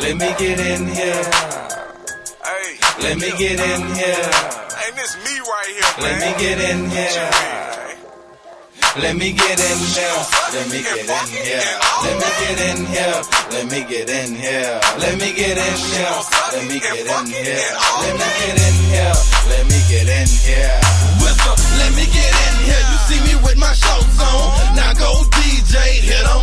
Let me get in here. Hey, let me get in here. Ain't this me right here, man? Let me get in here. Let me get in here. Let me get in here. Let me get in here. Let me get in here. Let me get in here. Let me get in here. Let me get in here. Let me get in here. Whistle, let me get in here. You see me with my shorts on. Now go DJ, hit on.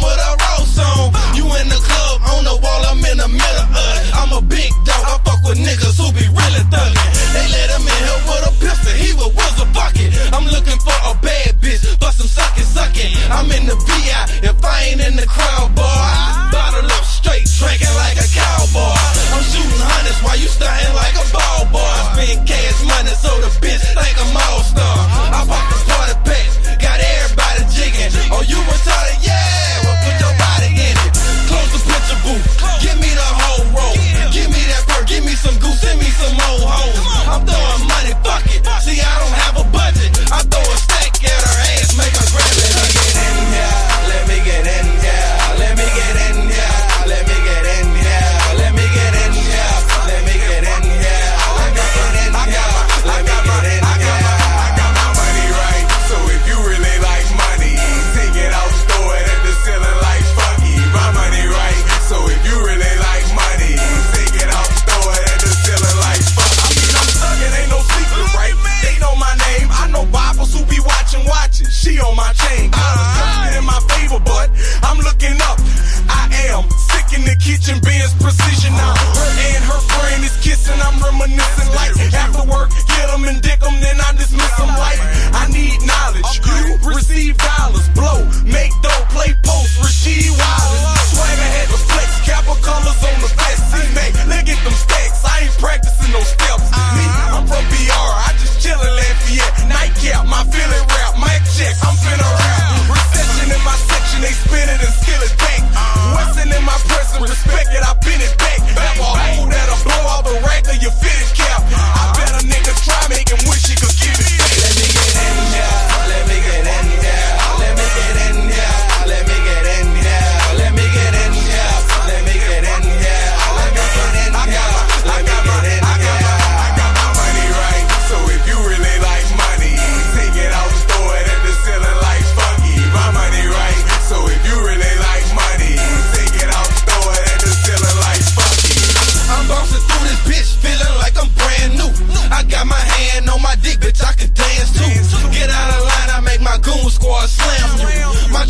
is precision now. Her and her friend is kissing, I'm reminiscing like after work, get them and dick them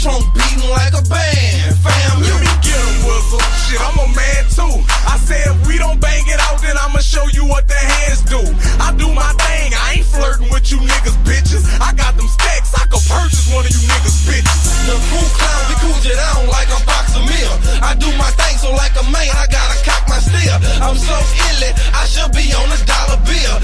trunk beating like a band. Fam, you can get him, Whistle. Shit, I'm a man too. I said if we don't bang it out, then I'ma show you what the hands do. I do my thing, I ain't flirting with you niggas, bitches. I got them stacks, I could purchase one of you niggas, bitches. The cool clown, the cool jet, I don't like a box of meal. I do my thing, so like a man, I gotta cock my steel. I'm so illy, I should be on a dollar bill.